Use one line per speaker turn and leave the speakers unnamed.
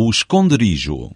o esconderijo.